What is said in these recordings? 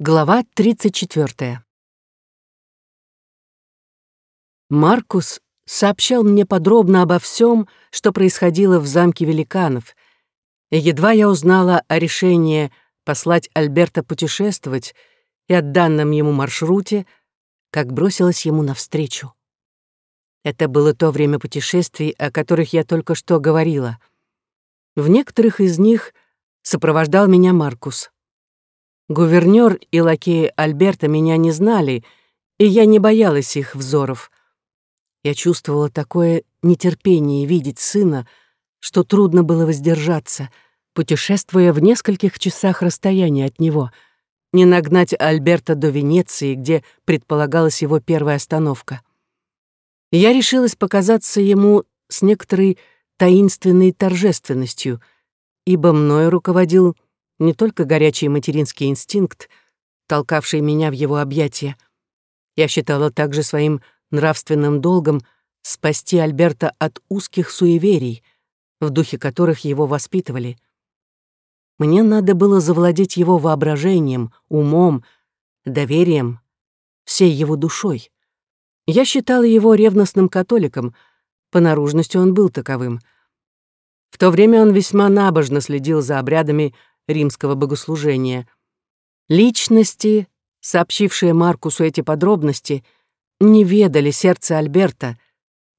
Глава 34. Маркус сообщал мне подробно обо всем, что происходило в замке великанов, и едва я узнала о решении послать Альберта путешествовать и о данном ему маршруте, как бросилась ему навстречу. Это было то время путешествий, о которых я только что говорила. В некоторых из них сопровождал меня Маркус. Гувернёр и лакеи Альберта меня не знали, и я не боялась их взоров. Я чувствовала такое нетерпение видеть сына, что трудно было воздержаться, путешествуя в нескольких часах расстояния от него, не нагнать Альберта до Венеции, где предполагалась его первая остановка. Я решилась показаться ему с некоторой таинственной торжественностью, ибо мною руководил не только горячий материнский инстинкт, толкавший меня в его объятия. Я считала также своим нравственным долгом спасти Альберта от узких суеверий, в духе которых его воспитывали. Мне надо было завладеть его воображением, умом, доверием, всей его душой. Я считала его ревностным католиком, по наружности он был таковым. В то время он весьма набожно следил за обрядами римского богослужения. Личности, сообщившие Маркусу эти подробности, не ведали сердце Альберта,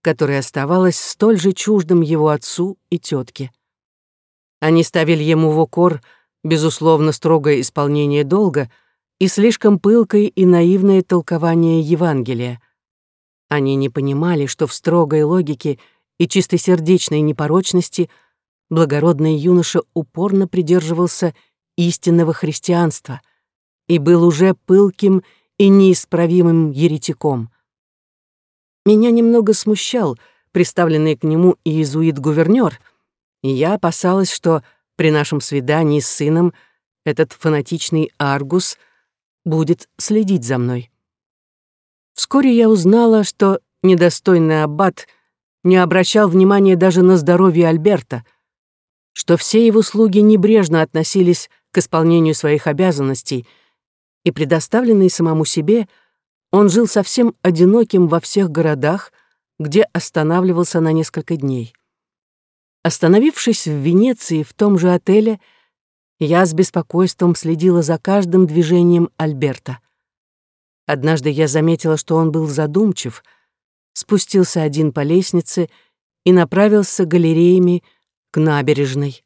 которое оставалось столь же чуждым его отцу и тетке. Они ставили ему в укор, безусловно, строгое исполнение долга и слишком пылкое и наивное толкование Евангелия. Они не понимали, что в строгой логике и чистосердечной непорочности – благородный юноша упорно придерживался истинного христианства и был уже пылким и неисправимым еретиком. Меня немного смущал представленный к нему иезуит-гувернёр, и я опасалась, что при нашем свидании с сыном этот фанатичный Аргус будет следить за мной. Вскоре я узнала, что недостойный аббат не обращал внимания даже на здоровье Альберта — что все его слуги небрежно относились к исполнению своих обязанностей, и, предоставленный самому себе, он жил совсем одиноким во всех городах, где останавливался на несколько дней. Остановившись в Венеции в том же отеле, я с беспокойством следила за каждым движением Альберта. Однажды я заметила, что он был задумчив, спустился один по лестнице и направился галереями к набережной.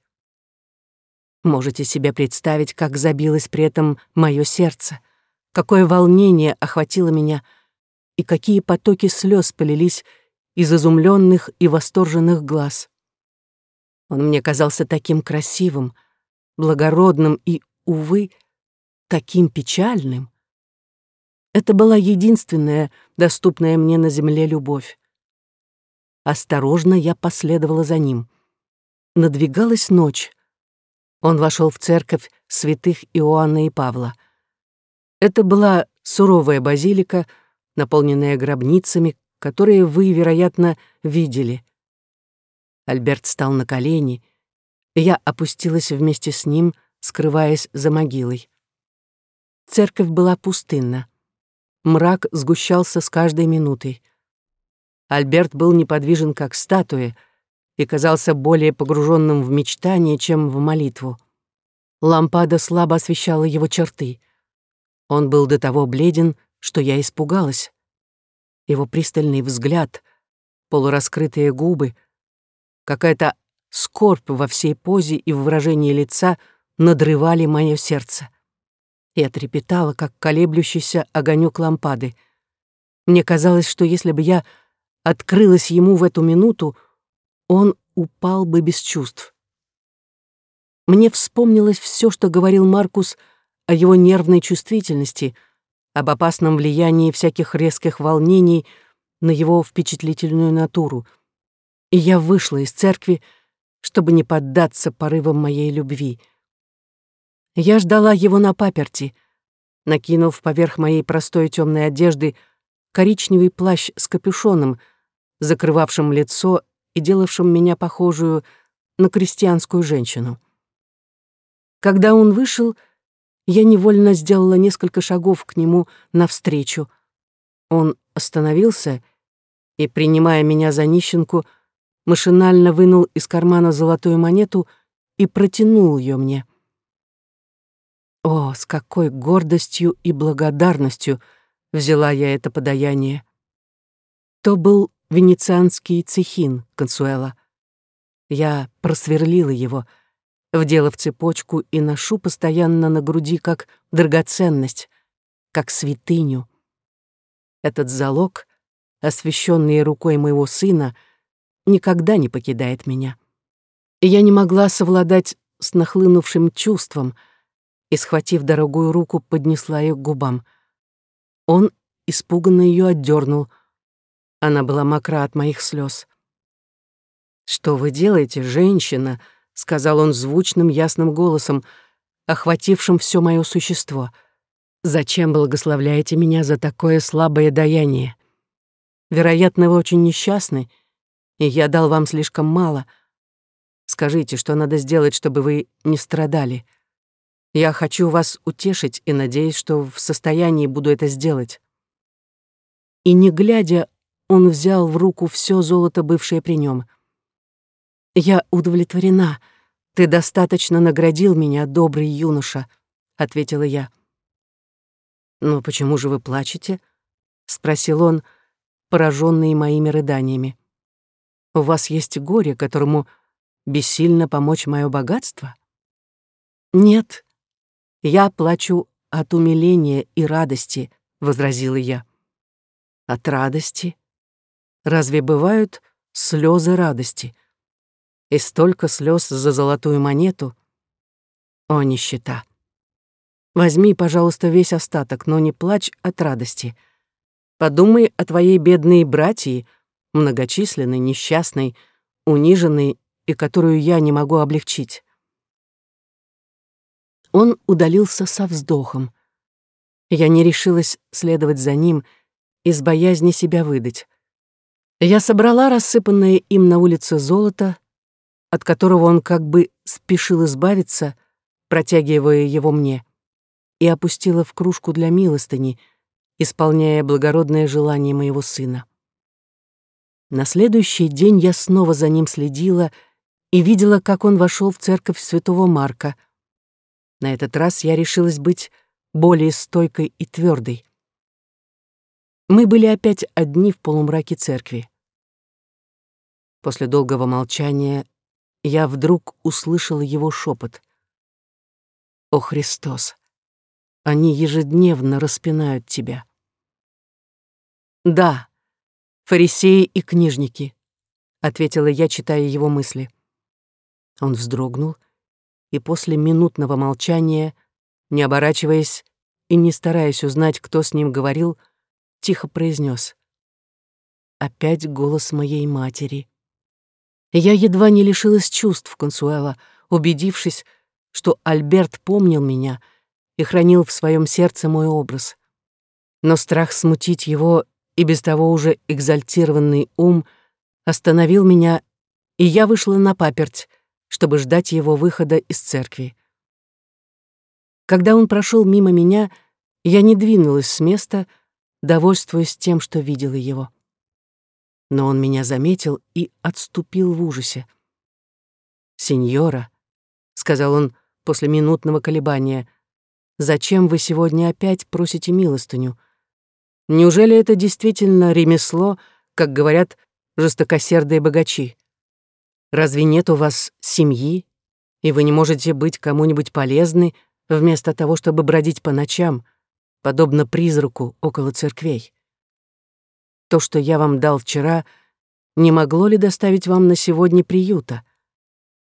Можете себе представить, как забилось при этом мое сердце, какое волнение охватило меня и какие потоки слез полились из изумленных и восторженных глаз. Он мне казался таким красивым, благородным и, увы, таким печальным. Это была единственная доступная мне на земле любовь. Осторожно я последовала за ним — Надвигалась ночь. Он вошел в церковь святых Иоанна и Павла. Это была суровая базилика, наполненная гробницами, которые вы, вероятно, видели. Альберт стал на колени, и я опустилась вместе с ним, скрываясь за могилой. Церковь была пустынна. Мрак сгущался с каждой минутой. Альберт был неподвижен, как статуя — и казался более погруженным в мечтание, чем в молитву. Лампада слабо освещала его черты. Он был до того бледен, что я испугалась. Его пристальный взгляд, полураскрытые губы, какая-то скорбь во всей позе и в выражении лица надрывали мое сердце. Я трепетала, как колеблющийся огонек лампады. Мне казалось, что если бы я открылась ему в эту минуту, он упал бы без чувств. Мне вспомнилось все, что говорил Маркус о его нервной чувствительности, об опасном влиянии всяких резких волнений на его впечатлительную натуру. И я вышла из церкви, чтобы не поддаться порывам моей любви. Я ждала его на паперти, накинув поверх моей простой темной одежды коричневый плащ с капюшоном, закрывавшим лицо и делавшим меня похожую на крестьянскую женщину. Когда он вышел, Я невольно сделала несколько шагов к нему навстречу. Он остановился и, принимая меня за нищенку, машинально вынул из кармана золотую монету и протянул ее мне. О, с какой гордостью и благодарностью взяла я это подаяние. То был венецианский цехин Консуэла. Я просверлила его, вдела в цепочку и ношу постоянно на груди как драгоценность, как святыню. Этот залог, освященный рукой моего сына, никогда не покидает меня. И я не могла совладать с нахлынувшим чувством и, схватив дорогую руку, поднесла ее к губам. Он испуганно ее отдернул. Она была мокра от моих слез. «Что вы делаете, женщина?» — сказал он звучным, ясным голосом, охватившим все мое существо. «Зачем благословляете меня за такое слабое даяние? Вероятно, вы очень несчастны, и я дал вам слишком мало. Скажите, что надо сделать, чтобы вы не страдали. Я хочу вас утешить и надеюсь, что в состоянии буду это сделать». И не глядя, он взял в руку все золото, бывшее при нем — «Я удовлетворена. Ты достаточно наградил меня, добрый юноша», — ответила я. «Но почему же вы плачете?» — спросил он, пораженный моими рыданиями. «У вас есть горе, которому бессильно помочь мое богатство?» «Нет, я плачу от умиления и радости», — возразила я. «От радости? Разве бывают слезы радости?» и столько слез за золотую монету. О, нищета! Возьми, пожалуйста, весь остаток, но не плачь от радости. Подумай о твоей бедной братьи, многочисленной, несчастной, униженной и которую я не могу облегчить. Он удалился со вздохом. Я не решилась следовать за ним из боязни себя выдать. Я собрала рассыпанное им на улице золото, от которого он как бы спешил избавиться, протягивая его мне, и опустила в кружку для милостыни, исполняя благородное желание моего сына. На следующий день я снова за ним следила и видела, как он вошел в церковь святого Марка. На этот раз я решилась быть более стойкой и твердой. Мы были опять одни в полумраке церкви. После долгого молчания я вдруг услышала его шепот. «О, Христос! Они ежедневно распинают тебя». «Да, фарисеи и книжники», — ответила я, читая его мысли. Он вздрогнул и после минутного молчания, не оборачиваясь и не стараясь узнать, кто с ним говорил, тихо произнес: «Опять голос моей матери». Я едва не лишилась чувств Консуэла, убедившись, что Альберт помнил меня и хранил в своем сердце мой образ. Но страх смутить его и без того уже экзальтированный ум остановил меня, и я вышла на паперть, чтобы ждать его выхода из церкви. Когда он прошел мимо меня, я не двинулась с места, довольствуясь тем, что видела его но он меня заметил и отступил в ужасе. «Сеньора», — сказал он после минутного колебания, «зачем вы сегодня опять просите милостыню? Неужели это действительно ремесло, как говорят жестокосердые богачи? Разве нет у вас семьи, и вы не можете быть кому-нибудь полезны вместо того, чтобы бродить по ночам, подобно призраку около церквей?» То, что я вам дал вчера, не могло ли доставить вам на сегодня приюта?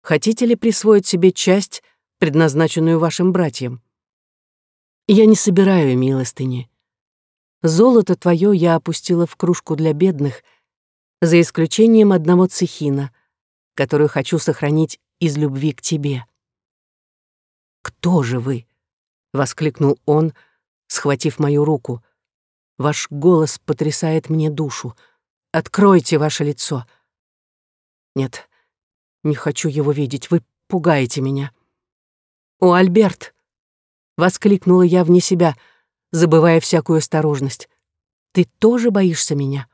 Хотите ли присвоить себе часть, предназначенную вашим братьям? Я не собираю милостыни. Золото твое я опустила в кружку для бедных, за исключением одного цехина, который хочу сохранить из любви к тебе. «Кто же вы?» — воскликнул он, схватив мою руку — Ваш голос потрясает мне душу. Откройте ваше лицо. Нет, не хочу его видеть. Вы пугаете меня. О, Альберт! — воскликнула я вне себя, забывая всякую осторожность. «Ты тоже боишься меня?»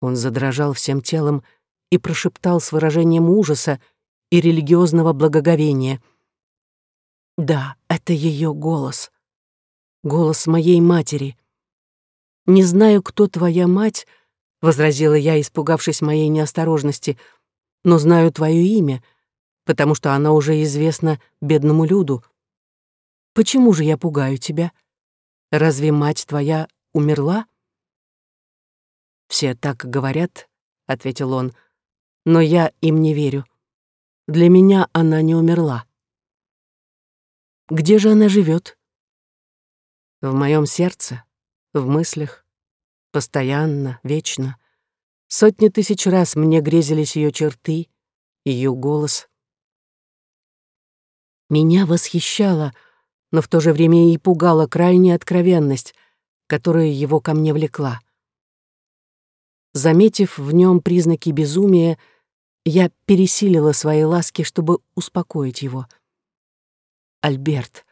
Он задрожал всем телом и прошептал с выражением ужаса и религиозного благоговения. «Да, это ее голос. Голос моей матери. Не знаю, кто твоя мать, — возразила я, испугавшись моей неосторожности, — но знаю твое имя, потому что оно уже известно бедному люду. Почему же я пугаю тебя? Разве мать твоя умерла?» «Все так говорят», — ответил он, — «но я им не верю. Для меня она не умерла». «Где же она живет? «В моем сердце, в мыслях, постоянно, вечно. Сотни тысяч раз мне грезились ее черты, ее голос. Меня восхищала, но в то же время и пугала крайняя откровенность, которая его ко мне влекла. Заметив в нем признаки безумия, я пересилила свои ласки, чтобы успокоить его. «Альберт,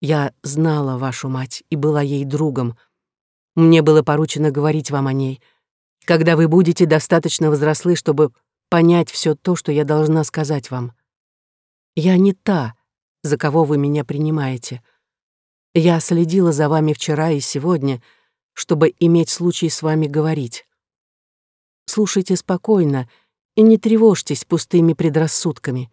я знала вашу мать и была ей другом. Мне было поручено говорить вам о ней. Когда вы будете достаточно взрослы, чтобы понять все то, что я должна сказать вам. Я не та, за кого вы меня принимаете. Я следила за вами вчера и сегодня, чтобы иметь случай с вами говорить слушайте спокойно и не тревожьтесь пустыми предрассудками.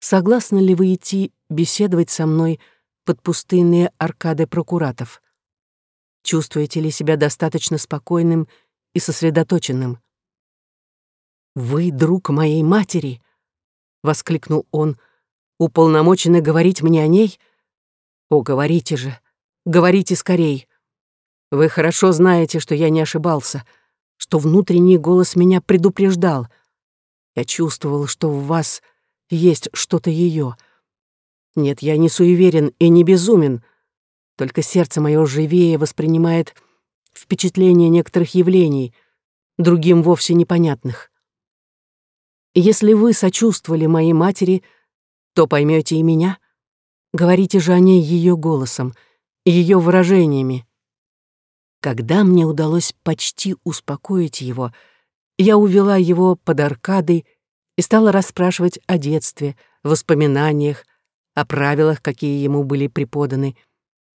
Согласны ли вы идти беседовать со мной под пустынные аркады прокуратов? Чувствуете ли себя достаточно спокойным и сосредоточенным? «Вы друг моей матери!» — воскликнул он. «Уполномочены говорить мне о ней? О, говорите же, говорите скорей. Вы хорошо знаете, что я не ошибался — что внутренний голос меня предупреждал. Я чувствовал, что в вас есть что-то ее. Нет, я не суеверен и не безумен, только сердце мое живее воспринимает впечатление некоторых явлений, другим вовсе непонятных. Если вы сочувствовали моей матери, то поймете и меня. Говорите же о ней ее голосом, ее выражениями. Когда мне удалось почти успокоить его, я увела его под аркадой и стала расспрашивать о детстве, воспоминаниях, о правилах, какие ему были преподаны,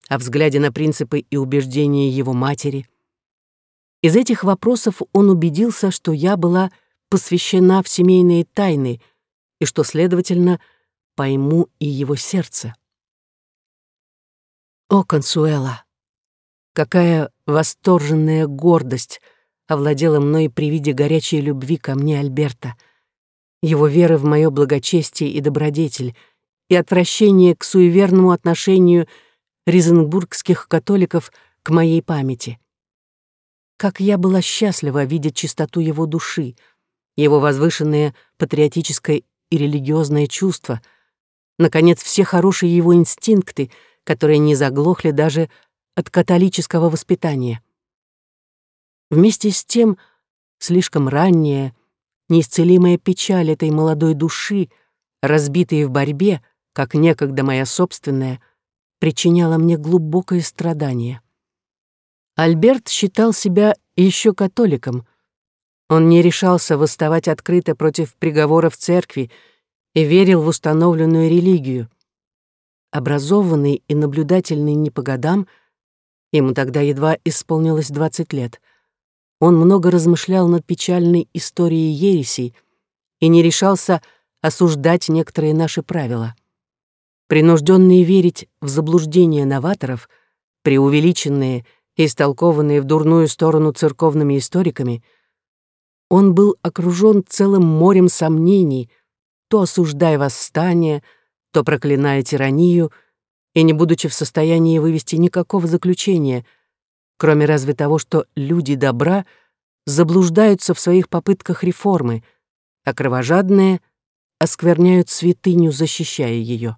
о взгляде на принципы и убеждения его матери. Из этих вопросов он убедился, что я была посвящена в семейные тайны и что, следовательно, пойму и его сердце. О, Консуэла! Какая восторженная гордость овладела мной при виде горячей любви ко мне Альберта, его веры в мое благочестие и добродетель и отвращение к суеверному отношению ризенбургских католиков к моей памяти. Как я была счастлива видеть чистоту его души, его возвышенное патриотическое и религиозное чувство, наконец, все хорошие его инстинкты, которые не заглохли даже от католического воспитания. Вместе с тем, слишком ранняя, неисцелимая печаль этой молодой души, разбитой в борьбе, как некогда моя собственная, причиняла мне глубокое страдание. Альберт считал себя еще католиком. Он не решался восставать открыто против приговоров церкви и верил в установленную религию. Образованный и наблюдательный не по годам — Ему тогда едва исполнилось двадцать лет. Он много размышлял над печальной историей ересей и не решался осуждать некоторые наши правила. Принужденные верить в заблуждения новаторов, преувеличенные и истолкованные в дурную сторону церковными историками, он был окружен целым морем сомнений, то осуждая восстание, то проклиная тиранию — и не будучи в состоянии вывести никакого заключения, кроме разве того, что люди добра заблуждаются в своих попытках реформы, а кровожадные оскверняют святыню, защищая ее.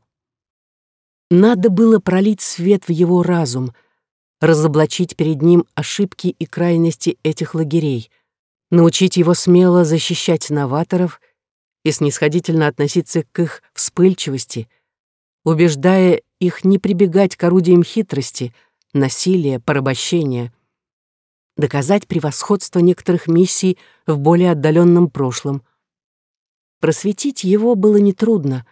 Надо было пролить свет в его разум, разоблачить перед ним ошибки и крайности этих лагерей, научить его смело защищать новаторов и снисходительно относиться к их вспыльчивости — убеждая их не прибегать к орудиям хитрости, насилия, порабощения, доказать превосходство некоторых миссий в более отдаленном прошлом. Просветить его было нетрудно.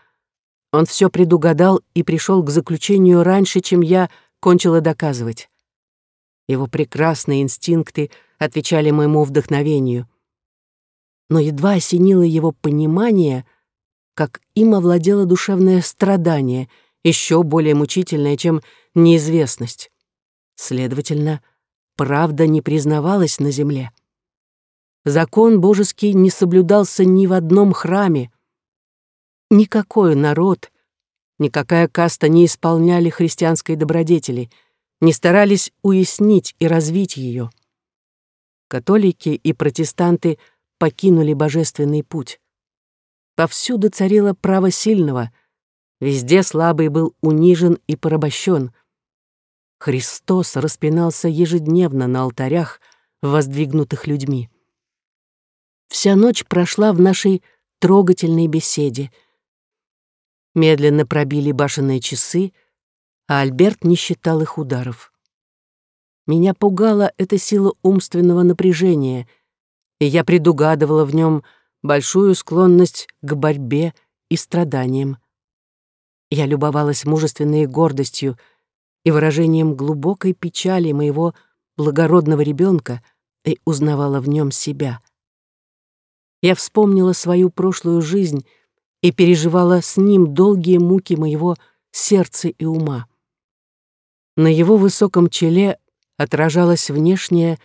Он все предугадал и пришел к заключению раньше, чем я кончила доказывать. Его прекрасные инстинкты отвечали моему вдохновению. Но едва осенило его понимание, как им овладело душевное страдание, еще более мучительное, чем неизвестность. Следовательно, правда не признавалась на земле. Закон божеский не соблюдался ни в одном храме. Никакой народ, никакая каста не исполняли христианской добродетели, не старались уяснить и развить ее. Католики и протестанты покинули божественный путь. Повсюду царило право сильного, везде слабый был унижен и порабощен. Христос распинался ежедневно на алтарях, воздвигнутых людьми. Вся ночь прошла в нашей трогательной беседе. Медленно пробили башенные часы, а Альберт не считал их ударов. Меня пугала эта сила умственного напряжения, и я предугадывала в нем большую склонность к борьбе и страданиям. Я любовалась мужественной гордостью и выражением глубокой печали моего благородного ребенка и узнавала в нем себя. Я вспомнила свою прошлую жизнь и переживала с ним долгие муки моего сердца и ума. На его высоком челе отражалась внешняя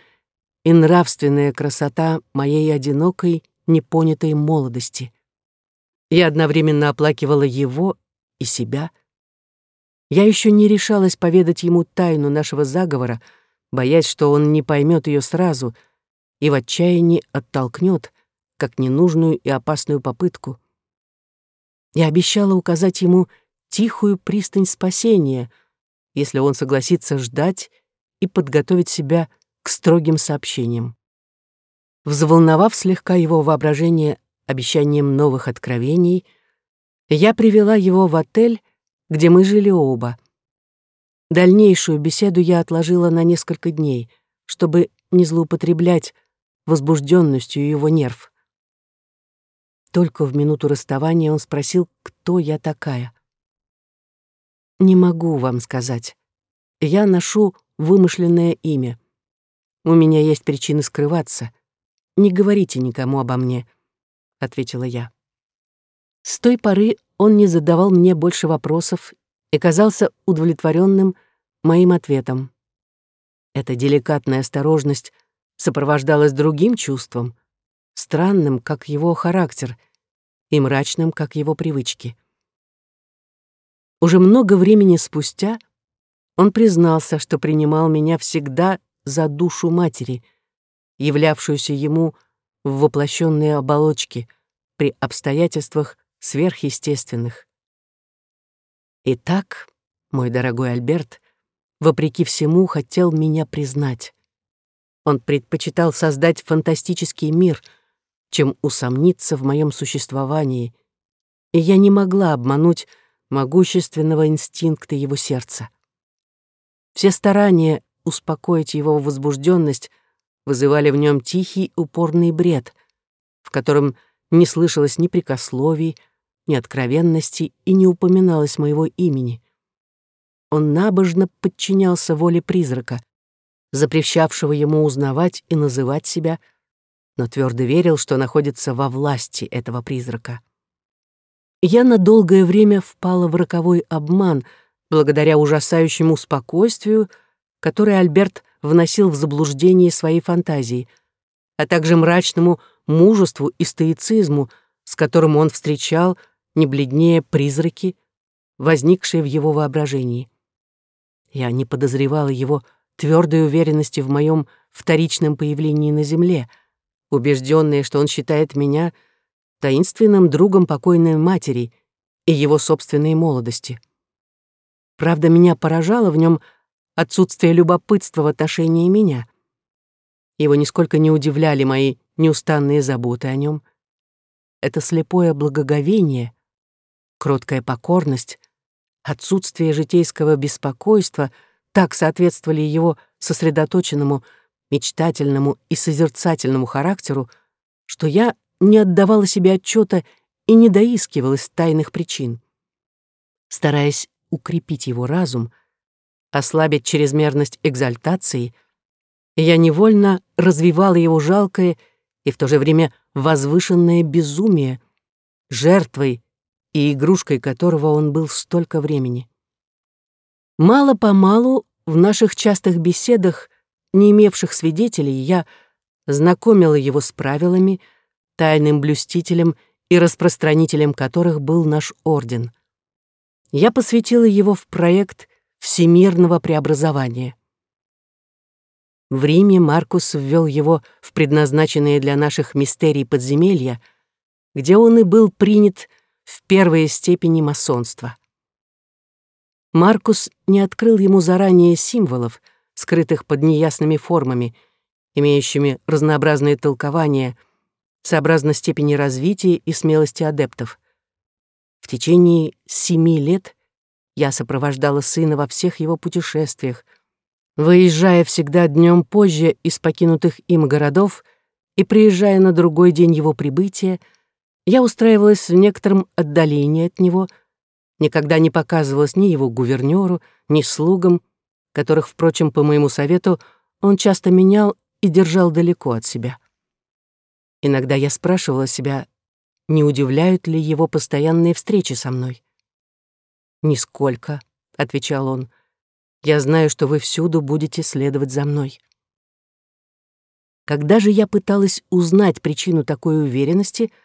и нравственная красота моей одинокой непонятой молодости. Я одновременно оплакивала его и себя. Я еще не решалась поведать ему тайну нашего заговора, боясь, что он не поймет ее сразу и в отчаянии оттолкнет, как ненужную и опасную попытку. Я обещала указать ему тихую пристань спасения, если он согласится ждать и подготовить себя к строгим сообщениям. Взволновав слегка его воображение обещанием новых откровений, я привела его в отель, где мы жили оба. Дальнейшую беседу я отложила на несколько дней, чтобы не злоупотреблять возбужденностью его нерв. Только в минуту расставания он спросил, кто я такая. «Не могу вам сказать. Я ношу вымышленное имя. У меня есть причины скрываться. «Не говорите никому обо мне», — ответила я. С той поры он не задавал мне больше вопросов и казался удовлетворенным моим ответом. Эта деликатная осторожность сопровождалась другим чувством, странным, как его характер, и мрачным, как его привычки. Уже много времени спустя он признался, что принимал меня всегда за душу матери — являвшуюся ему в воплощенной оболочке при обстоятельствах сверхъестественных. Итак, мой дорогой Альберт, вопреки всему, хотел меня признать. Он предпочитал создать фантастический мир, чем усомниться в моем существовании, и я не могла обмануть могущественного инстинкта его сердца. Все старания успокоить его возбужденность вызывали в нем тихий упорный бред, в котором не слышалось ни прикословий, ни откровенности и не упоминалось моего имени. Он набожно подчинялся воле призрака, запрещавшего ему узнавать и называть себя, но твердо верил, что находится во власти этого призрака. Я на долгое время впала в роковой обман благодаря ужасающему спокойствию, которое Альберт вносил в заблуждение своей фантазии, а также мрачному мужеству и стоицизму, с которым он встречал, не бледнее призраки, возникшие в его воображении. Я не подозревала его твердой уверенности в моем вторичном появлении на земле, убежденная, что он считает меня таинственным другом покойной матери и его собственной молодости. Правда, меня поражало в нем отсутствие любопытства в отношении меня. Его нисколько не удивляли мои неустанные заботы о нем. Это слепое благоговение, кроткая покорность, отсутствие житейского беспокойства так соответствовали его сосредоточенному, мечтательному и созерцательному характеру, что я не отдавала себе отчета и не доискивалась тайных причин. Стараясь укрепить его разум, ослабить чрезмерность экзальтации, я невольно развивала его жалкое и в то же время возвышенное безумие, жертвой и игрушкой которого он был столько времени. Мало-помалу в наших частых беседах, не имевших свидетелей, я знакомила его с правилами, тайным блюстителем и распространителем которых был наш орден. Я посвятила его в проект всемирного преобразования. В Риме Маркус ввел его в предназначенные для наших мистерий подземелья, где он и был принят в первые степени масонства. Маркус не открыл ему заранее символов, скрытых под неясными формами, имеющими разнообразные толкования, сообразно степени развития и смелости адептов. В течение семи лет я сопровождала сына во всех его путешествиях, выезжая всегда днем позже из покинутых им городов и приезжая на другой день его прибытия, я устраивалась в некотором отдалении от него, никогда не показывалась ни его гувернёру, ни слугам, которых, впрочем, по моему совету, он часто менял и держал далеко от себя. Иногда я спрашивала себя, не удивляют ли его постоянные встречи со мной. «Нисколько», — отвечал он, — «я знаю, что вы всюду будете следовать за мной». Когда же я пыталась узнать причину такой уверенности —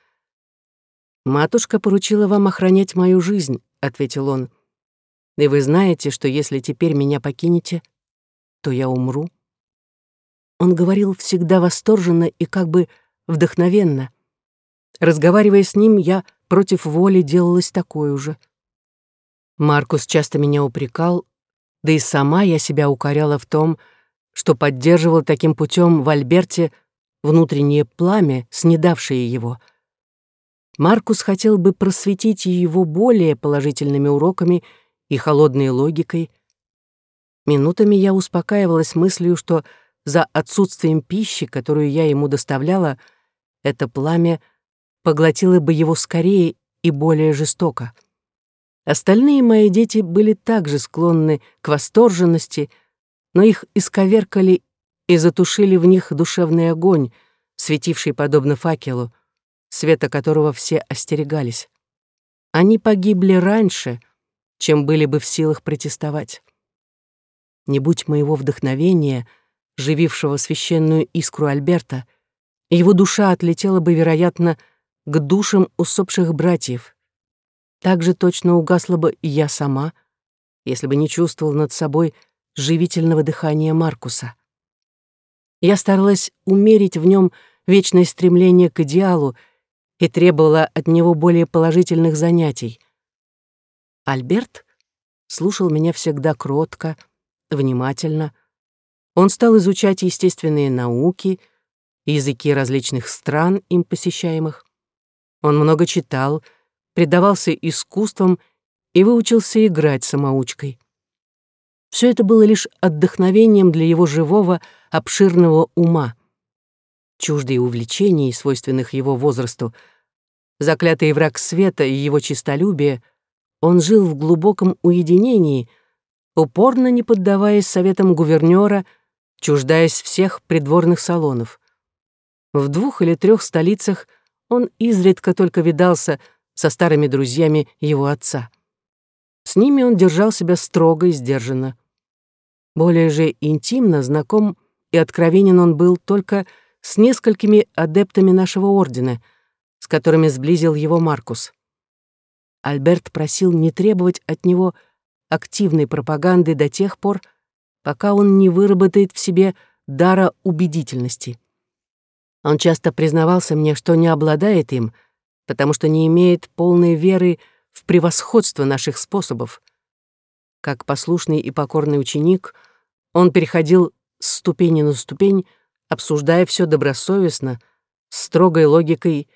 «Матушка поручила вам охранять мою жизнь», — ответил он. «И вы знаете, что если теперь меня покинете, то я умру». Он говорил всегда восторженно и как бы вдохновенно. Разговаривая с ним, я против воли делалась такой же. Маркус часто меня упрекал, да и сама я себя укоряла в том, что поддерживал таким путем в Альберте внутреннее пламя, снедавшее его — Маркус хотел бы просветить его более положительными уроками и холодной логикой. Минутами я успокаивалась мыслью, что за отсутствием пищи, которую я ему доставляла, это пламя поглотило бы его скорее и более жестоко. Остальные мои дети были также склонны к восторженности, но их исковеркали и затушили в них душевный огонь, светивший подобно факелу, света которого все остерегались. Они погибли раньше, чем были бы в силах протестовать. Не будь моего вдохновения, живившего священную искру Альберта, его душа отлетела бы, вероятно, к душам усопших братьев. Так же точно угасла бы и я сама, если бы не чувствовал над собой живительного дыхания Маркуса. Я старалась умерить в нем вечное стремление к идеалу и требовала от него более положительных занятий. Альберт слушал меня всегда кротко, внимательно. Он стал изучать естественные науки, языки различных стран, им посещаемых. Он много читал, предавался искусствам и выучился играть самоучкой. Все это было лишь отдохновением для его живого, обширного ума — чуждые увлечений, свойственных его возрасту, заклятый враг света и его честолюбие, он жил в глубоком уединении, упорно не поддаваясь советам гувернера, чуждаясь всех придворных салонов. В двух или трех столицах он изредка только видался со старыми друзьями его отца. С ними он держал себя строго и сдержанно. Более же интимно знаком и откровенен он был только с несколькими адептами нашего ордена, с которыми сблизил его Маркус. Альберт просил не требовать от него активной пропаганды до тех пор, пока он не выработает в себе дара убедительности. Он часто признавался мне, что не обладает им, потому что не имеет полной веры в превосходство наших способов. Как послушный и покорный ученик, он переходил с ступени на ступень, обсуждая все добросовестно, строгой логикой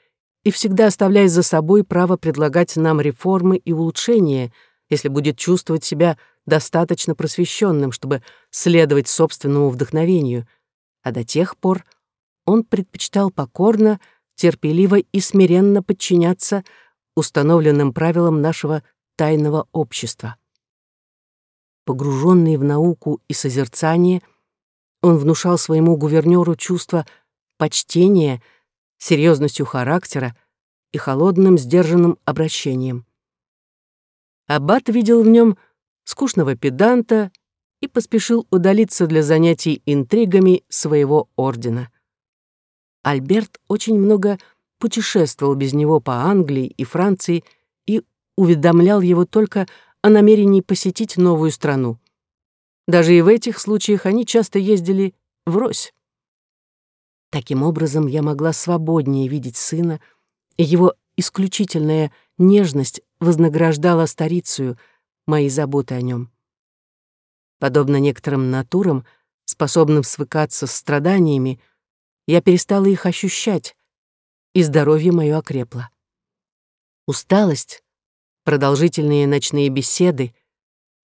и всегда оставляя за собой право предлагать нам реформы и улучшения, если будет чувствовать себя достаточно просвещенным, чтобы следовать собственному вдохновению, а до тех пор он предпочитал покорно, терпеливо и смиренно подчиняться установленным правилам нашего тайного общества. Погруженный в науку и созерцание, он внушал своему гувернёру чувство почтения, серьезностью характера и холодным, сдержанным обращением. Аббат видел в нем скучного педанта и поспешил удалиться для занятий интригами своего ордена. Альберт очень много путешествовал без него по Англии и Франции и уведомлял его только о намерении посетить новую страну. Даже и в этих случаях они часто ездили врозь. Таким образом, я могла свободнее видеть сына, и его исключительная нежность вознаграждала старицию мои заботы о нем. Подобно некоторым натурам, способным свыкаться с страданиями, я перестала их ощущать, и здоровье мое окрепло. Усталость, продолжительные ночные беседы,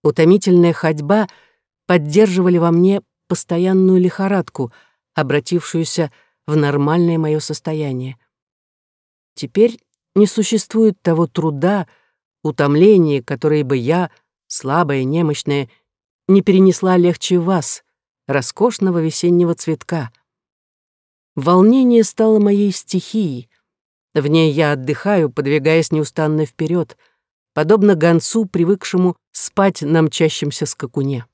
утомительная ходьба поддерживали во мне постоянную лихорадку, обратившуюся в нормальное мое состояние. Теперь не существует того труда, утомления, которые бы я, слабая, немощная, не перенесла легче вас, роскошного весеннего цветка. Волнение стало моей стихией. В ней я отдыхаю, подвигаясь неустанно вперед, подобно гонцу, привыкшему спать на мчащемся скакуне.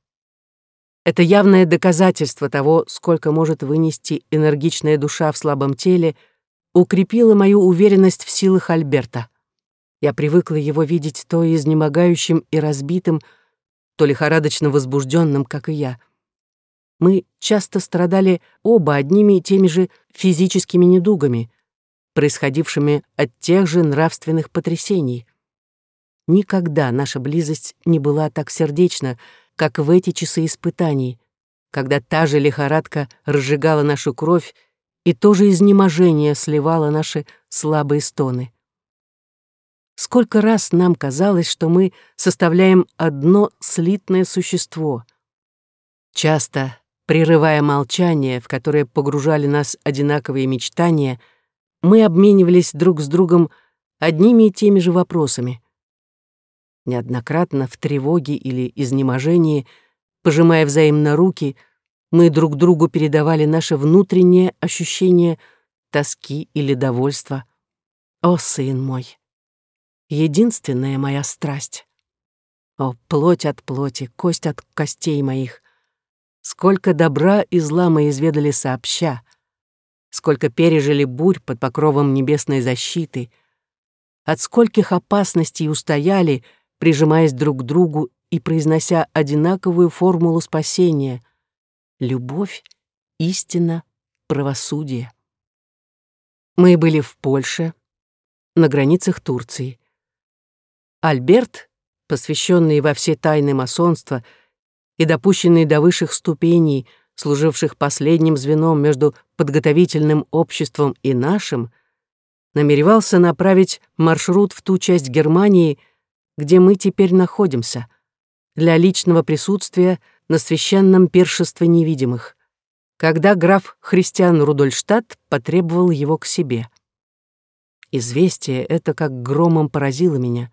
Это явное доказательство того, сколько может вынести энергичная душа в слабом теле — укрепила мою уверенность в силах Альберта. Я привыкла его видеть то изнемогающим и разбитым, то лихорадочно возбужденным, как и я. Мы часто страдали оба одними и теми же физическими недугами, происходившими от тех же нравственных потрясений. Никогда наша близость не была так сердечна, как в эти часы испытаний, когда та же лихорадка разжигала нашу кровь и тоже изнеможение сливало наши слабые стоны. Сколько раз нам казалось, что мы составляем одно слитное существо. Часто, прерывая молчание, в которое погружали нас одинаковые мечтания, мы обменивались друг с другом одними и теми же вопросами. Неоднократно в тревоге или изнеможении, пожимая взаимно руки — мы друг другу передавали наше внутреннее ощущение тоски или довольства. О, сын мой! Единственная моя страсть. О, плоть от плоти, кость от костей моих. Сколько добра и зла мы изведали сообща, сколько пережили бурь под покровом небесной защиты, от скольких опасностей устояли, прижимаясь друг к другу и произнося одинаковую формулу спасения — любовь, истина, правосудие. Мы были в Польше, на границах Турции. Альберт, посвященный во все тайны масонства и допущенный до высших ступеней, служивших последним звеном между подготовительным обществом и нашим, намеревался направить маршрут в ту часть Германии, где мы теперь находимся, для личного присутствия на священном пиршестве невидимых, когда граф Христиан Рудольштадт потребовал его к себе. Известие это как громом поразило меня.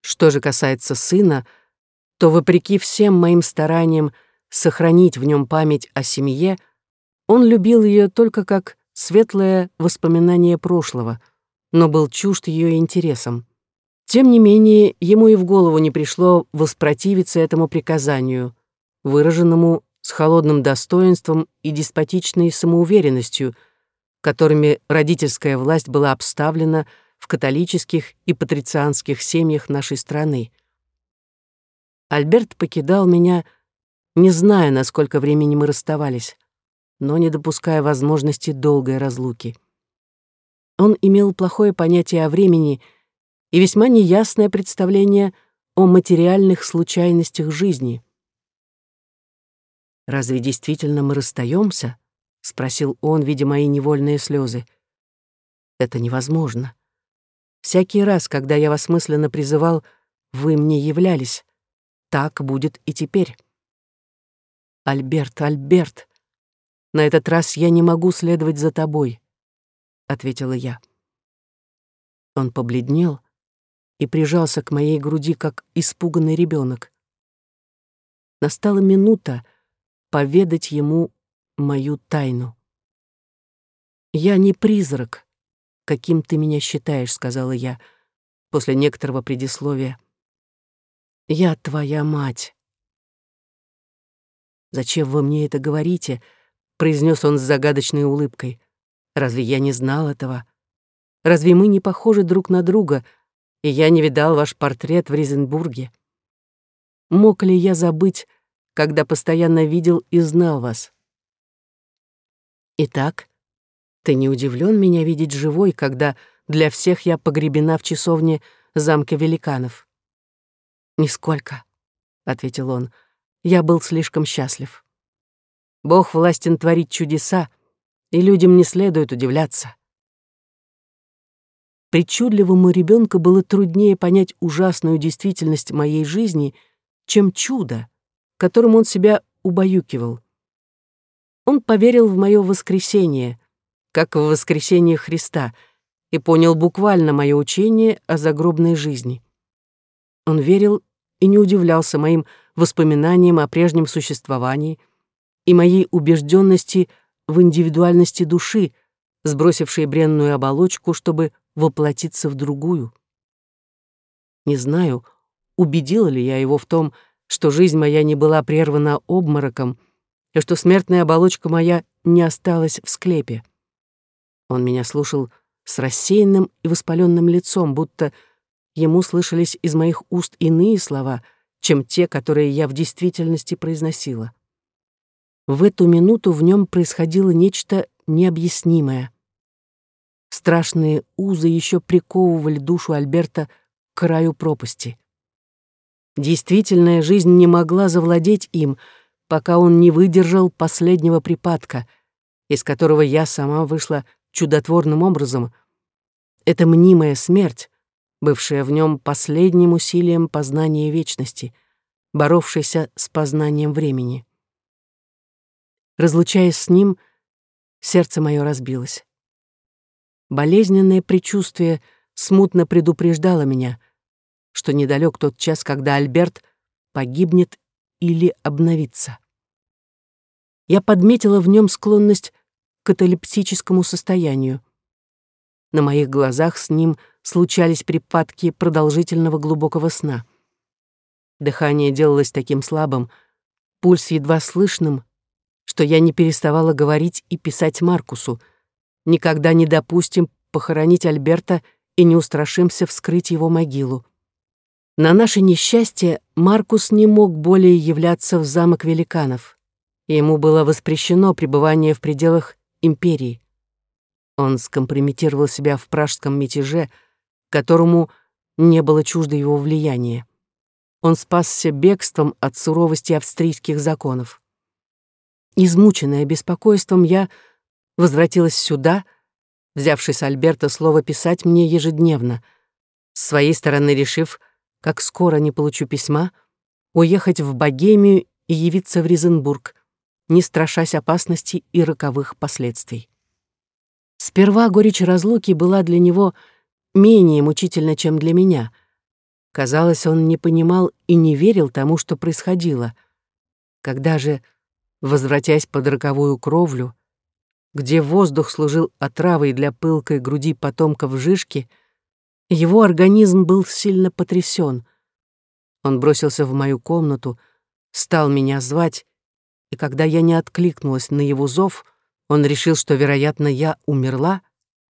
Что же касается сына, то, вопреки всем моим стараниям сохранить в нем память о семье, он любил ее только как светлое воспоминание прошлого, но был чужд ее интересам. Тем не менее, ему и в голову не пришло воспротивиться этому приказанию выраженному с холодным достоинством и деспотичной самоуверенностью, которыми родительская власть была обставлена в католических и патрицианских семьях нашей страны. Альберт покидал меня, не зная, на сколько времени мы расставались, но не допуская возможности долгой разлуки. Он имел плохое понятие о времени и весьма неясное представление о материальных случайностях жизни — «Разве действительно мы расстаемся?» — спросил он, видя мои невольные слезы. «Это невозможно. Всякий раз, когда я вас мысленно призывал, вы мне являлись. Так будет и теперь. Альберт, Альберт, на этот раз я не могу следовать за тобой, ответила я. Он побледнел и прижался к моей груди, как испуганный ребенок. Настала минута поведать ему мою тайну. «Я не призрак, каким ты меня считаешь», — сказала я после некоторого предисловия. «Я твоя мать». «Зачем вы мне это говорите?» — произнес он с загадочной улыбкой. «Разве я не знал этого? Разве мы не похожи друг на друга, и я не видал ваш портрет в Ризенбурге? Мог ли я забыть, когда постоянно видел и знал вас?» «Итак, ты не удивлен меня видеть живой, когда для всех я погребена в часовне замка великанов?» «Нисколько», — ответил он, — «я был слишком счастлив. Бог властен творить чудеса, и людям не следует удивляться». Причудливому ребенку было труднее понять ужасную действительность моей жизни, чем чудо, которым он себя убаюкивал. Он поверил в мое воскресение, как в воскресение Христа, и понял буквально мое учение о загробной жизни. Он верил и не удивлялся моим воспоминаниям о прежнем существовании и моей убежденности в индивидуальности души, сбросившей бренную оболочку, чтобы воплотиться в другую. Не знаю, убедила ли я его в том, что жизнь моя не была прервана обмороком, и что смертная оболочка моя не осталась в склепе. Он меня слушал с рассеянным и воспаленным лицом, будто ему слышались из моих уст иные слова, чем те, которые я в действительности произносила. В эту минуту в нем происходило нечто необъяснимое. Страшные узы еще приковывали душу Альберта к краю пропасти. Действительная жизнь не могла завладеть им, пока он не выдержал последнего припадка, из которого я сама вышла чудотворным образом. Это мнимая смерть, бывшая в нем последним усилием познания вечности, боровшейся с познанием времени. Разлучаясь с ним, сердце мое разбилось. Болезненное предчувствие смутно предупреждало меня, что недалек тот час, когда Альберт погибнет или обновится я подметила в нем склонность к каталептическому состоянию. На моих глазах с ним случались припадки продолжительного глубокого сна. Дыхание делалось таким слабым, пульс едва слышным, что я не переставала говорить и писать Маркусу. Никогда не допустим похоронить Альберта и не устрашимся вскрыть его могилу. На наше несчастье Маркус не мог более являться в замок великанов ему было воспрещено пребывание в пределах империи. Он скомпрометировал себя в пражском мятеже, которому не было чуждо его влияние. Он спасся бегством от суровости австрийских законов. Измученная беспокойством, я возвратилась сюда, взявшись с Альберта слово писать мне ежедневно, с своей стороны решив, как скоро не получу письма, уехать в Богемию и явиться в Ризенбург, не страшась опасности и роковых последствий. Сперва горечь разлуки была для него менее мучительна, чем для меня. Казалось, он не понимал и не верил тому, что происходило. Когда же, возвратясь под роковую кровлю, где воздух служил отравой для пылкой груди потомков Жишки, его организм был сильно потрясен. Он бросился в мою комнату, стал меня звать и когда я не откликнулась на его зов, он решил, что, вероятно, я умерла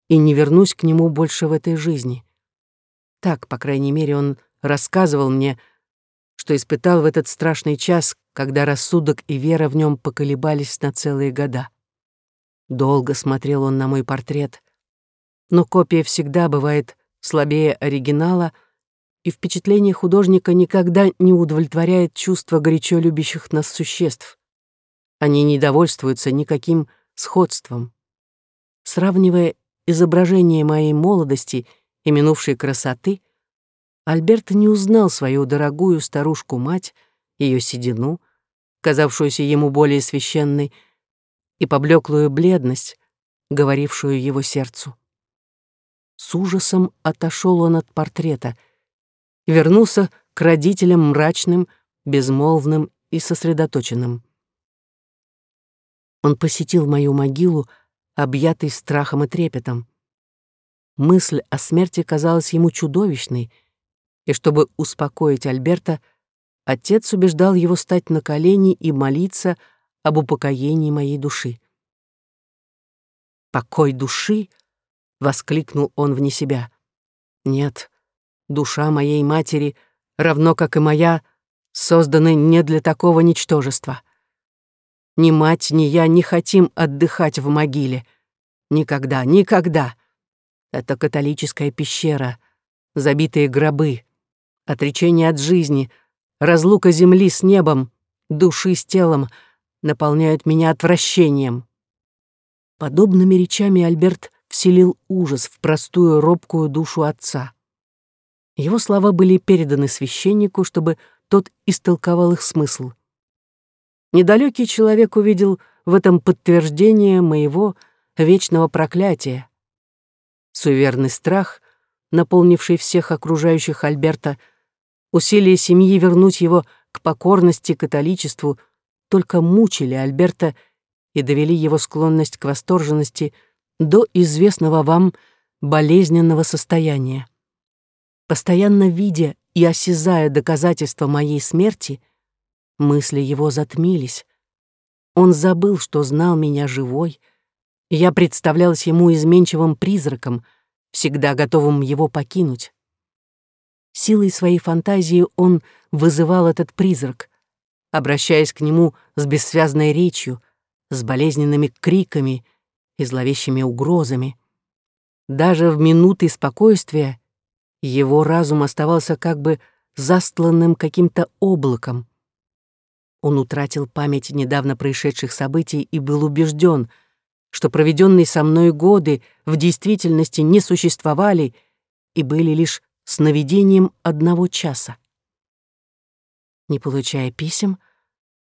и не вернусь к нему больше в этой жизни. Так, по крайней мере, он рассказывал мне, что испытал в этот страшный час, когда рассудок и вера в нем поколебались на целые года. Долго смотрел он на мой портрет, но копия всегда бывает слабее оригинала, и впечатление художника никогда не удовлетворяет чувства горячо любящих нас существ. Они не довольствуются никаким сходством. Сравнивая изображение моей молодости и минувшей красоты, Альберт не узнал свою дорогую старушку-мать, ее седину, казавшуюся ему более священной, и поблеклую бледность, говорившую его сердцу. С ужасом отошел он от портрета вернулся к родителям мрачным, безмолвным и сосредоточенным. Он посетил мою могилу, объятый страхом и трепетом. Мысль о смерти казалась ему чудовищной, и чтобы успокоить Альберта, отец убеждал его стать на колени и молиться об упокоении моей души. «Покой души?» — воскликнул он вне себя. «Нет, душа моей матери, равно как и моя, созданы не для такого ничтожества. Ни мать, ни я не хотим отдыхать в могиле. Никогда, никогда. Это католическая пещера, забитые гробы, отречение от жизни, разлука земли с небом, души с телом наполняют меня отвращением. Подобными речами Альберт вселил ужас в простую робкую душу отца. Его слова были переданы священнику, чтобы тот истолковал их смысл. Недалекий человек увидел в этом подтверждение моего вечного проклятия. Суверный страх, наполнивший всех окружающих Альберта, усилия семьи вернуть его к покорности католичеству, только мучили Альберта и довели его склонность к восторженности до известного вам болезненного состояния. Постоянно видя и осязая доказательства моей смерти, мысли его затмились. Он забыл, что знал меня живой, я представлялась ему изменчивым призраком, всегда готовым его покинуть. Силой своей фантазии он вызывал этот призрак, обращаясь к нему с бессвязной речью, с болезненными криками и зловещими угрозами. Даже в минуты спокойствия его разум оставался как бы застланным каким-то облаком. Он утратил память недавно происшедших событий и был убежден, что проведенные со мной годы в действительности не существовали и были лишь сновидением одного часа. Не получая писем,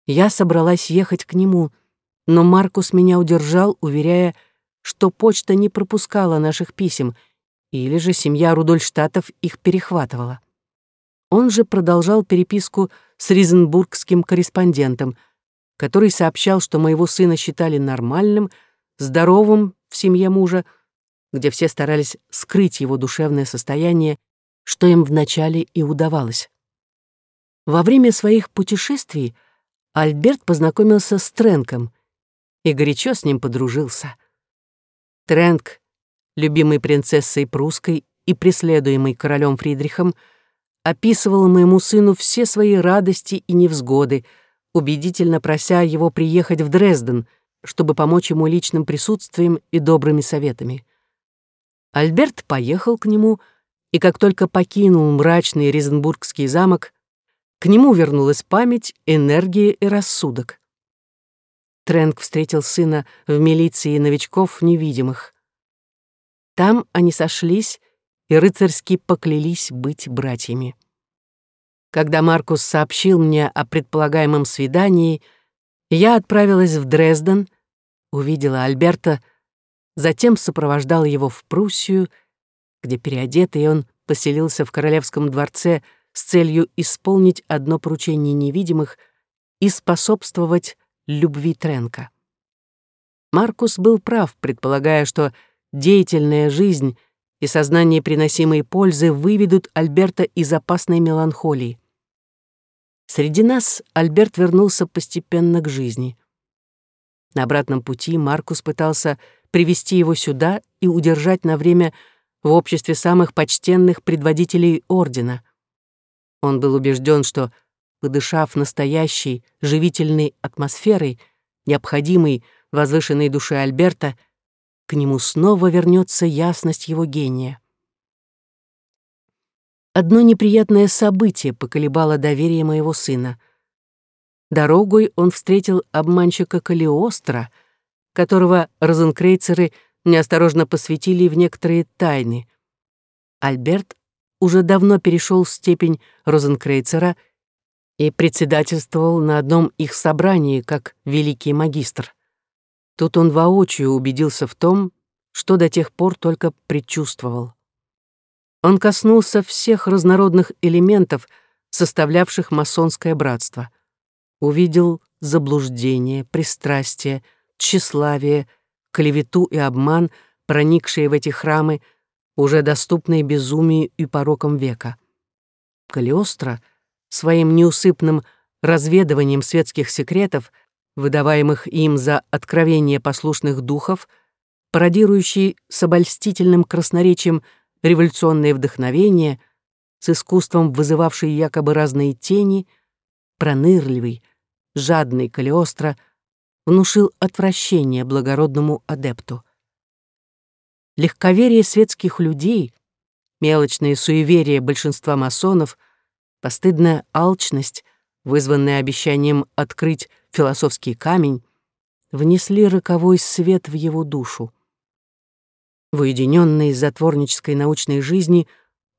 я собралась ехать к нему — но Маркус меня удержал, уверяя, что почта не пропускала наших писем, или же семья Рудольштатов их перехватывала. Он же продолжал переписку с ризенбургским корреспондентом, который сообщал, что моего сына считали нормальным, здоровым в семье мужа, где все старались скрыть его душевное состояние, что им вначале и удавалось. Во время своих путешествий Альберт познакомился с Тренком, и горячо с ним подружился. Тренк, любимый принцессой прусской и преследуемый королем Фридрихом, описывал моему сыну все свои радости и невзгоды, убедительно прося его приехать в Дрезден, чтобы помочь ему личным присутствием и добрыми советами. Альберт поехал к нему, и как только покинул мрачный Ризенбургский замок, к нему вернулась память, энергия и рассудок. Тренк встретил сына в милиции новичков невидимых. Там они сошлись и рыцарски поклялись быть братьями. Когда Маркус сообщил мне о предполагаемом свидании, я отправилась в Дрезден, увидела Альберта, затем сопровождала его в Пруссию, где переодетый он поселился в королевском дворце с целью исполнить одно поручение невидимых и способствовать любви Тренка. Маркус был прав, предполагая, что деятельная жизнь и сознание приносимой пользы выведут Альберта из опасной меланхолии. Среди нас Альберт вернулся постепенно к жизни. На обратном пути Маркус пытался привести его сюда и удержать на время в обществе самых почтенных предводителей ордена. Он был убежден, что подышав настоящей, живительной атмосферой, необходимой возвышенной душе Альберта, к нему снова вернется ясность его гения. Одно неприятное событие поколебало доверие моего сына. Дорогой он встретил обманщика Калиостро, которого розенкрейцеры неосторожно посвятили в некоторые тайны. Альберт уже давно перешел степень розенкрейцера и председательствовал на одном их собрании как великий магистр. Тут он воочию убедился в том, что до тех пор только предчувствовал. Он коснулся всех разнородных элементов, составлявших масонское братство. Увидел заблуждение, пристрастие, тщеславие, клевету и обман, проникшие в эти храмы, уже доступные безумию и порокам века. Калиостро своим неусыпным разведыванием светских секретов, выдаваемых им за откровение послушных духов, пародирующий с обольстительным красноречием революционное вдохновение, с искусством вызывавший якобы разные тени, пронырливый, жадный Калиостро внушил отвращение благородному адепту. Легковерие светских людей, мелочные суеверия большинства масонов, постыдная алчность, вызванная обещанием открыть философский камень, внесли роковой свет в его душу. В уединенной затворнической научной жизни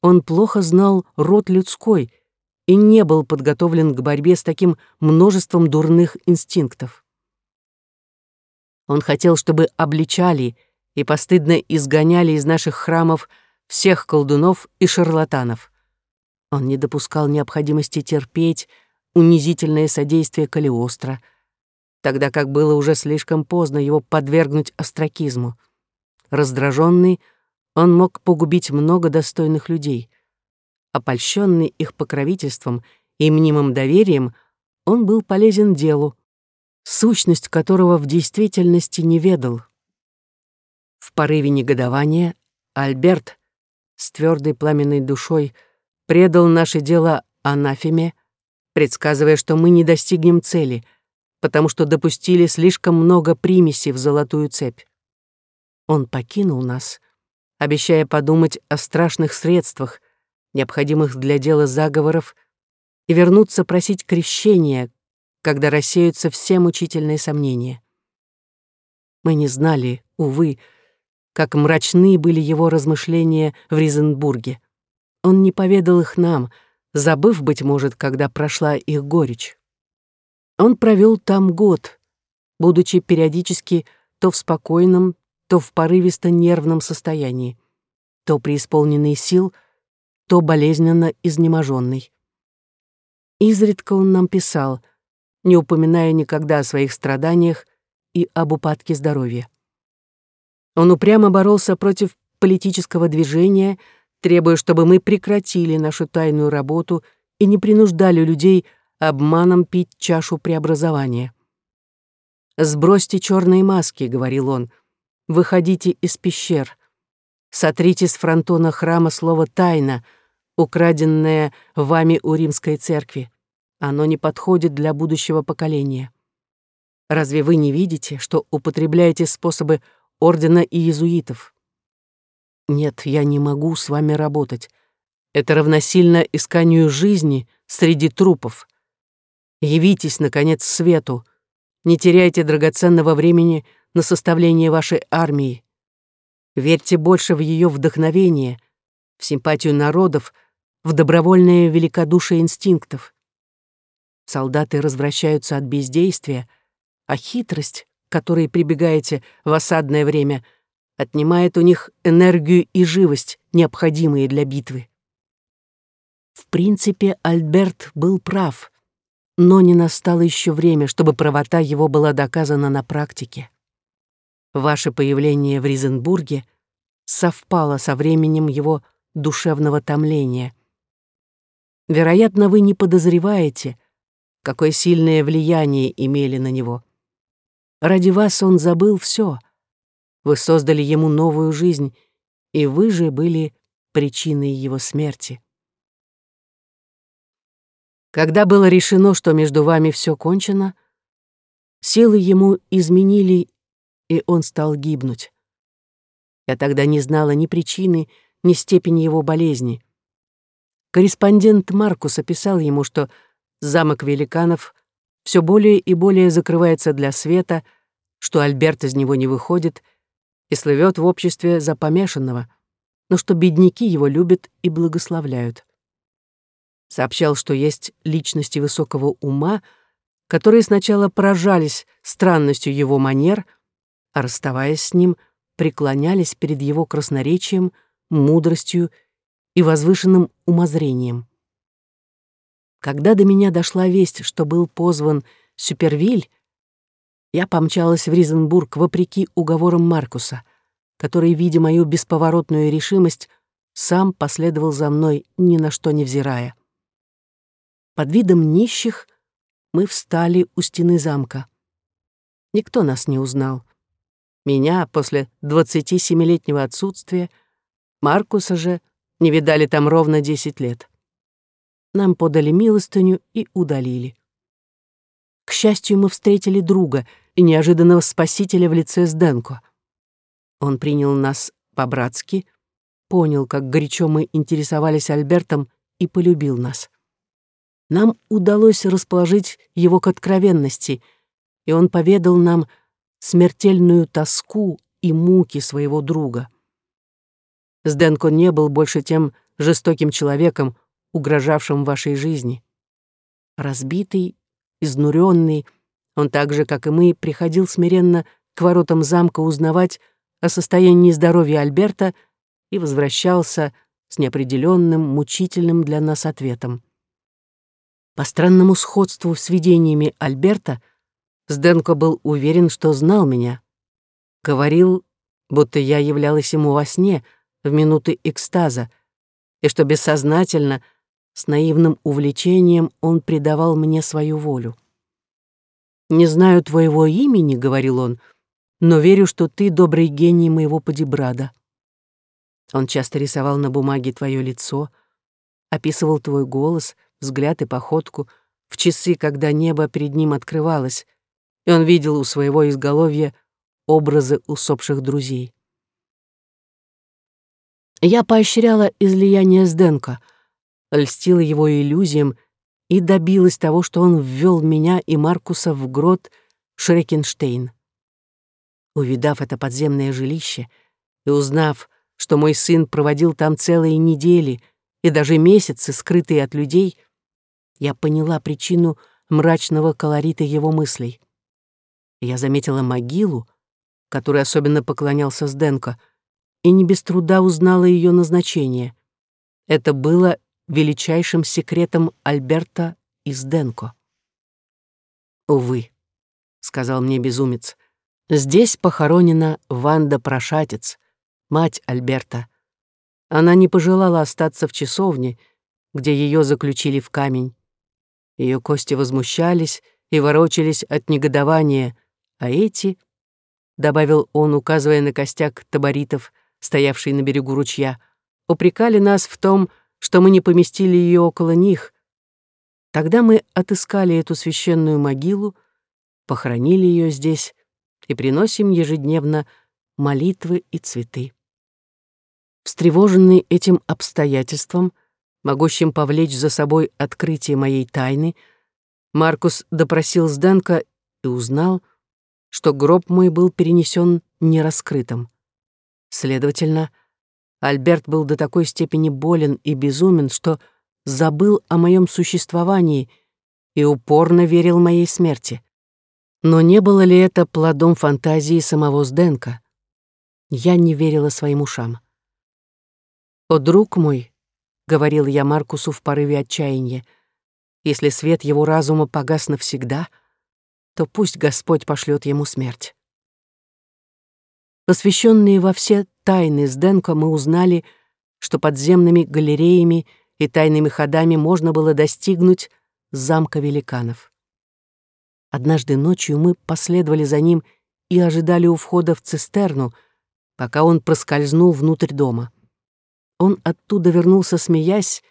он плохо знал род людской — и не был подготовлен к борьбе с таким множеством дурных инстинктов. Он хотел, чтобы обличали и постыдно изгоняли из наших храмов всех колдунов и шарлатанов. Он не допускал необходимости терпеть унизительное содействие Калиостро, тогда как было уже слишком поздно его подвергнуть остракизму. Раздраженный, он мог погубить много достойных людей. Опольщенный их покровительством и мнимым доверием, он был полезен делу, сущность которого в действительности не ведал. В порыве негодования Альберт с твердой пламенной душой предал наше дело анафеме, предсказывая, что мы не достигнем цели, потому что допустили слишком много примесей в золотую цепь. Он покинул нас, обещая подумать о страшных средствах, необходимых для дела заговоров, и вернуться просить крещения, когда рассеются все мучительные сомнения. Мы не знали, увы, как мрачны были его размышления в Ризенбурге. Он не поведал их нам, забыв, быть может, когда прошла их горечь. Он провел там год, будучи периодически то в спокойном, то в порывисто-нервном состоянии, то преисполненный сил — то болезненно изнеможенный. Изредка он нам писал, не упоминая никогда о своих страданиях и об упадке здоровья. Он упрямо боролся против политического движения, требуя, чтобы мы прекратили нашу тайную работу и не принуждали людей обманом пить чашу преобразования. «Сбросьте черные маски», — говорил он, — «выходите из пещер, сотрите с фронтона храма слово «тайна», украденное вами у римской церкви. Оно не подходит для будущего поколения. Разве вы не видите, что употребляете способы ордена иезуитов? Нет, я не могу с вами работать. Это равносильно исканию жизни среди трупов. Явитесь, наконец, свету. Не теряйте драгоценного времени на составление вашей армии. Верьте больше в ее вдохновение, в симпатию народов, в добровольное великодушие инстинктов. Солдаты развращаются от бездействия, а хитрость, к которой прибегаете в осадное время, отнимает у них энергию и живость, необходимые для битвы. В принципе, Альберт был прав, но не настало еще время, чтобы правота его была доказана на практике. Ваше появление в Ризенбурге совпало со временем его душевного томления — Вероятно, вы не подозреваете, какое сильное влияние имели на него. Ради вас он забыл все. Вы создали ему новую жизнь, и вы же были причиной его смерти. Когда было решено, что между вами все кончено, силы ему изменили, и он стал гибнуть. Я тогда не знала ни причины, ни степени его болезни. Корреспондент Маркус описал ему, что замок великанов все более и более закрывается для света, что Альберт из него не выходит и слывет в обществе за помешанного. но что бедняки его любят и благословляют. Сообщал, что есть личности высокого ума, которые сначала поражались странностью его манер, а расставаясь с ним, преклонялись перед его красноречием, мудростью и возвышенным умозрением. Когда до меня дошла весть, что был позван Супервиль, я помчалась в Ризенбург вопреки уговорам Маркуса, который, видя мою бесповоротную решимость, сам последовал за мной, ни на что не взирая. Под видом нищих мы встали у стены замка. Никто нас не узнал. Меня после 27-летнего отсутствия, Маркуса же не видали там ровно 10 лет. Нам подали милостыню и удалили. К счастью, мы встретили друга и неожиданного спасителя в лице Сденко. Он принял нас по-братски, понял, как горячо мы интересовались Альбертом и полюбил нас. Нам удалось расположить его к откровенности, и он поведал нам смертельную тоску и муки своего друга. Сденко не был больше тем жестоким человеком, угрожавшим вашей жизни. Разбитый, изнуренный, он так же, как и мы, приходил смиренно к воротам замка узнавать о состоянии здоровья Альберта и возвращался с неопределенным, мучительным для нас ответом. По странному сходству с видениями Альберта, Сденко был уверен, что знал меня. Говорил, будто я являлась ему во сне в минуты экстаза, и что бессознательно, с наивным увлечением, он придавал мне свою волю. «Не знаю твоего имени», — говорил он, «но верю, что ты добрый гений моего подебрада». Он часто рисовал на бумаге твое лицо, описывал твой голос — взгляд и походку в часы, когда небо перед ним открывалось, и он видел у своего изголовья образы усопших друзей. Я поощряла излияние Сденко, льстила его иллюзиям и добилась того, что он ввел меня и Маркуса в грот Шрекенштейн. Увидав это подземное жилище и узнав, что мой сын проводил там целые недели и даже месяцы, скрытые от людей, я поняла причину мрачного колорита его мыслей. Я заметила могилу, которой особенно поклонялся Сденко, и не без труда узнала ее назначение. Это было величайшим секретом Альберта из Денко. «Увы», — сказал мне безумец, — «здесь похоронена Ванда Прошатец, мать Альберта. Она не пожелала остаться в часовне, где ее заключили в камень. Ее кости возмущались и ворочались от негодования, а эти, — добавил он, указывая на костяк таборитов, стоявший на берегу ручья, — упрекали нас в том, что мы не поместили ее около них. Тогда мы отыскали эту священную могилу, похоронили ее здесь и приносим ежедневно молитвы и цветы. Встревоженный этим обстоятельством — могущим повлечь за собой открытие моей тайны, Маркус допросил Сденка и узнал, что гроб мой был перенесен нераскрытым. Следовательно, Альберт был до такой степени болен и безумен, что забыл о моем существовании и упорно верил моей смерти. Но не было ли это плодом фантазии самого Сденка? Я не верила своим ушам. «О, друг мой», — говорил я Маркусу в порыве отчаяния, «если свет его разума погас навсегда, то пусть Господь пошлет ему смерть». Посвященные во все тайны с Денко мы узнали, что подземными галереями и тайными ходами можно было достигнуть замка великанов. Однажды ночью мы последовали за ним и ожидали у входа в цистерну, пока он проскользнул внутрь дома. Он оттуда вернулся, смеясь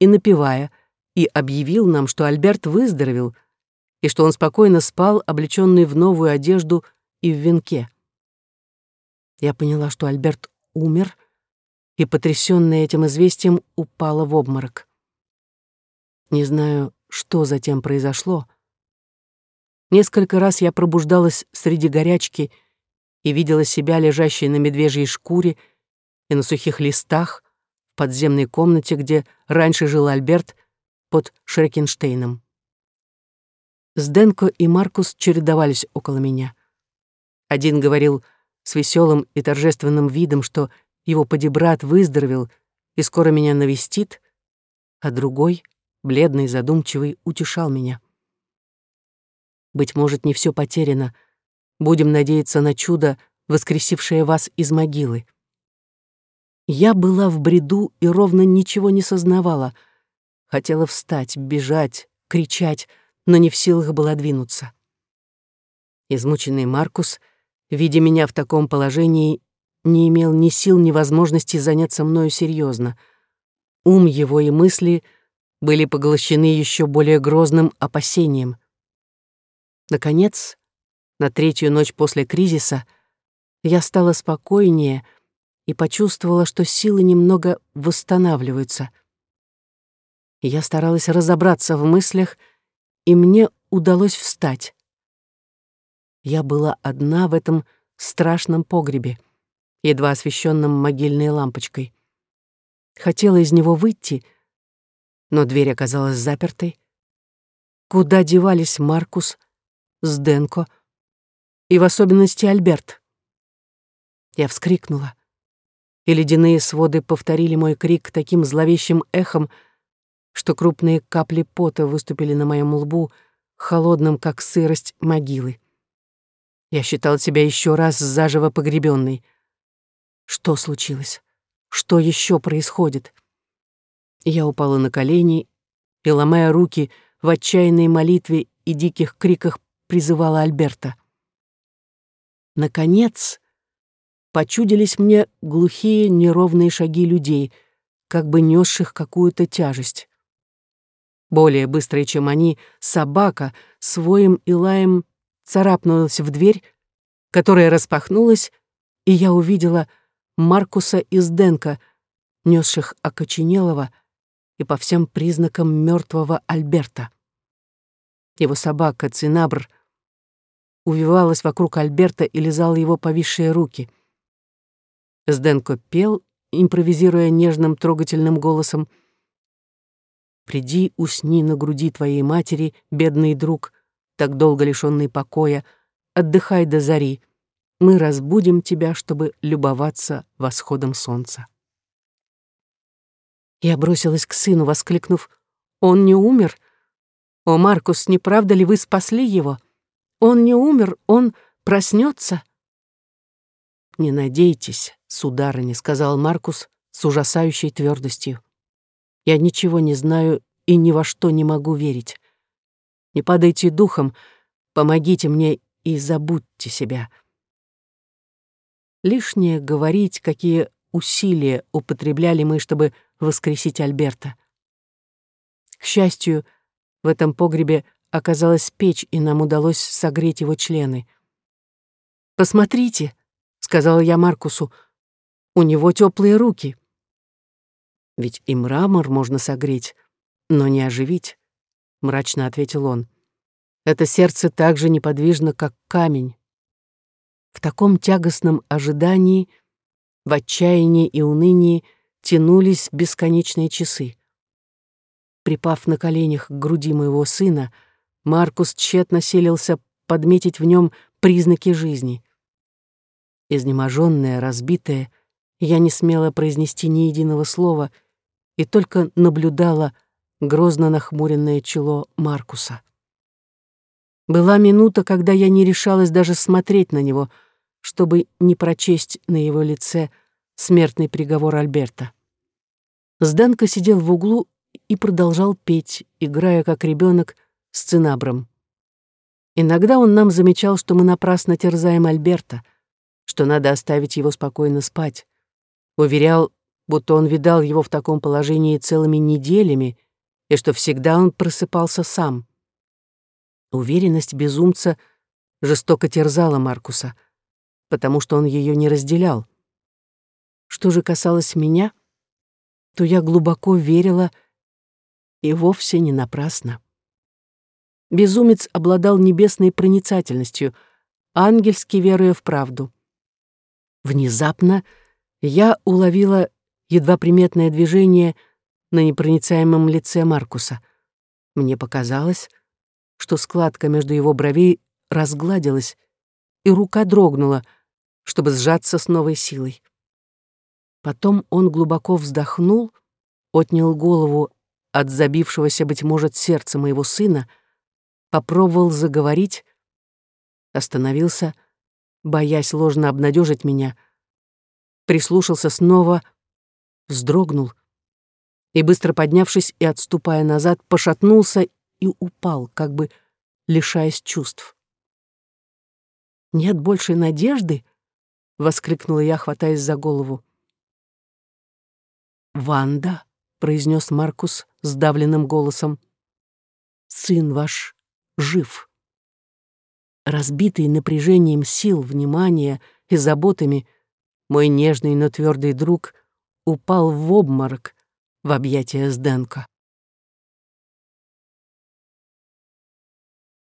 и напевая, и объявил нам, что Альберт выздоровел, и что он спокойно спал, облеченный в новую одежду и в венке. Я поняла, что Альберт умер, и, потрясённая этим известием, упала в обморок. Не знаю, что затем произошло. Несколько раз я пробуждалась среди горячки и видела себя, лежащей на медвежьей шкуре, и на сухих листах в подземной комнате, где раньше жил Альберт под Шрекенштейном. Сденко и Маркус чередовались около меня. Один говорил с веселым и торжественным видом, что его подебрат выздоровел и скоро меня навестит, а другой, бледный, задумчивый, утешал меня. Быть может, не все потеряно. Будем надеяться на чудо, воскресившее вас из могилы. Я была в бреду и ровно ничего не сознавала. Хотела встать, бежать, кричать, но не в силах была двинуться. Измученный Маркус, видя меня в таком положении, не имел ни сил, ни возможности заняться мною серьезно. Ум его и мысли были поглощены еще более грозным опасением. Наконец, на третью ночь после кризиса, я стала спокойнее и почувствовала, что силы немного восстанавливаются. Я старалась разобраться в мыслях, и мне удалось встать. Я была одна в этом страшном погребе, едва освещенном могильной лампочкой. Хотела из него выйти, но дверь оказалась запертой. Куда девались Маркус, Сденко и в особенности Альберт? Я вскрикнула, и ледяные своды повторили мой крик таким зловещим эхом, что крупные капли пота выступили на моем лбу, холодным, как сырость могилы. Я считал себя еще раз заживо погребенной. Что случилось? Что еще происходит? Я упала на колени и, ломая руки, в отчаянной молитве и диких криках призывала Альберта. Наконец, почудились мне глухие неровные шаги людей, как бы несших какую-то тяжесть. Более быстрая, чем они, собака своим и лаем царапнулась в дверь, которая распахнулась, и я увидела Маркуса из Денка, несших окоченелого и по всем признакам мертвого Альберта. Его собака Цинабр увивалась вокруг Альберта и лизала его повисшие руки. Сденко пел, импровизируя нежным трогательным голосом — Приди, усни на груди твоей матери, бедный друг, так долго лишённый покоя, отдыхай до зари. Мы разбудим тебя, чтобы любоваться восходом солнца. Я бросилась к сыну, воскликнув, «Он не умер? О, Маркус, не правда ли вы спасли его? Он не умер, он проснется. «Не надейтесь, сударыня», — сказал Маркус с ужасающей твердостью. Я ничего не знаю и ни во что не могу верить. Не падайте духом, помогите мне и забудьте себя. Лишнее говорить, какие усилия употребляли мы, чтобы воскресить Альберта. К счастью, в этом погребе оказалась печь, и нам удалось согреть его члены. «Посмотрите», — сказала я Маркусу, — «у него теплые руки». Ведь и мрамор можно согреть, но не оживить, — мрачно ответил он. Это сердце так же неподвижно, как камень. В таком тягостном ожидании, в отчаянии и унынии тянулись бесконечные часы. Припав на коленях к груди моего сына, Маркус тщетно селился подметить в нем признаки жизни. Изнеможенная, разбитая, я не смела произнести ни единого слова и только наблюдала грозно нахмуренное чело Маркуса. Была минута, когда я не решалась даже смотреть на него, чтобы не прочесть на его лице смертный приговор Альберта. Сданка сидел в углу и продолжал петь, играя как ребенок с цинабром. Иногда он нам замечал, что мы напрасно терзаем Альберта, что надо оставить его спокойно спать. Уверял, будто он видал его в таком положении целыми неделями и что всегда он просыпался сам. Уверенность безумца жестоко терзала Маркуса, потому что он ее не разделял. Что же касалось меня, то я глубоко верила и вовсе не напрасно. Безумец обладал небесной проницательностью, ангельски веруя в правду. Внезапно Я уловила едва приметное движение на непроницаемом лице Маркуса. Мне показалось, что складка между его бровей разгладилась, и рука дрогнула, чтобы сжаться с новой силой. Потом он глубоко вздохнул, отнял голову от забившегося, быть может, сердца моего сына, попробовал заговорить, остановился, боясь ложно обнадежить меня, прислушался снова, вздрогнул и, быстро поднявшись и отступая назад, пошатнулся и упал, как бы лишаясь чувств. «Нет большей надежды?» — воскликнула я, хватаясь за голову. «Ванда», — произнес Маркус сдавленным голосом, — «сын ваш жив». Разбитый напряжением сил, внимания и заботами, мой нежный, но твердый друг упал в обморок в объятия Сденко.